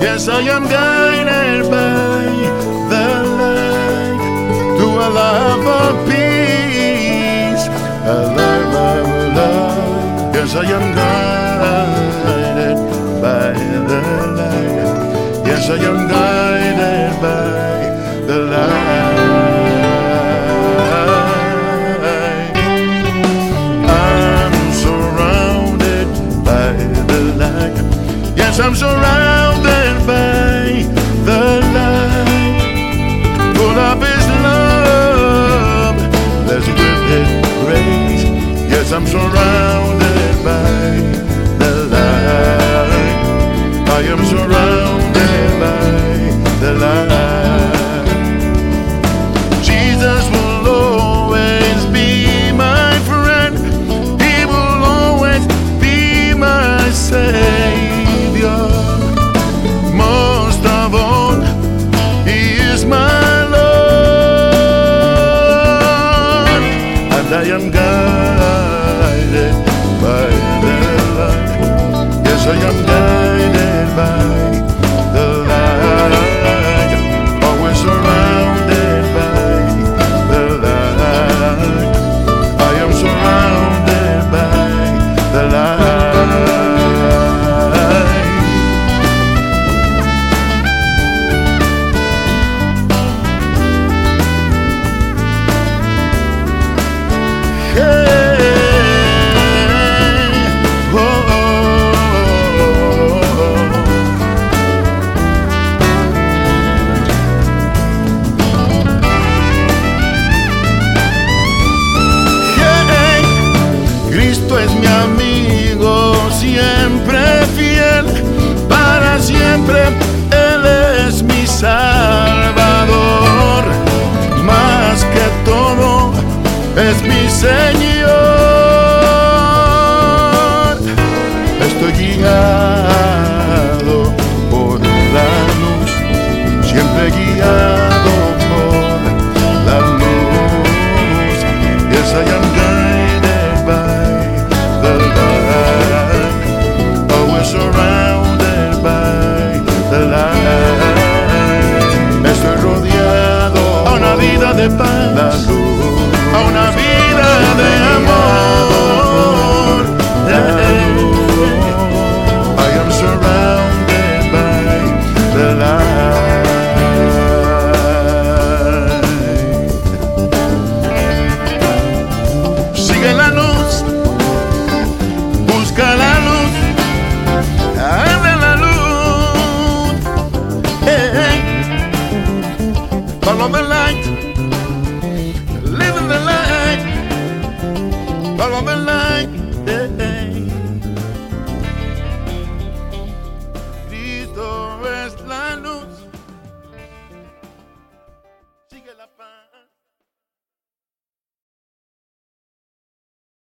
Yes, I am guided by the light to a life of peace, a life of love. Yes, I am guided by the light. Yes, I am guided by the light. I'm surrounded by the light. Yes, I'm surrounded I am surrounded Cristo es mi amigo, siempre fiel, para siempre Él es mi Salvador, más que todo es mi Señor. De la luz, a una vida de amor. I am surrounded by the light. Sigue la luz, busca la luz, anda la luz. Hey, hey. Follow the light, women like? What the like?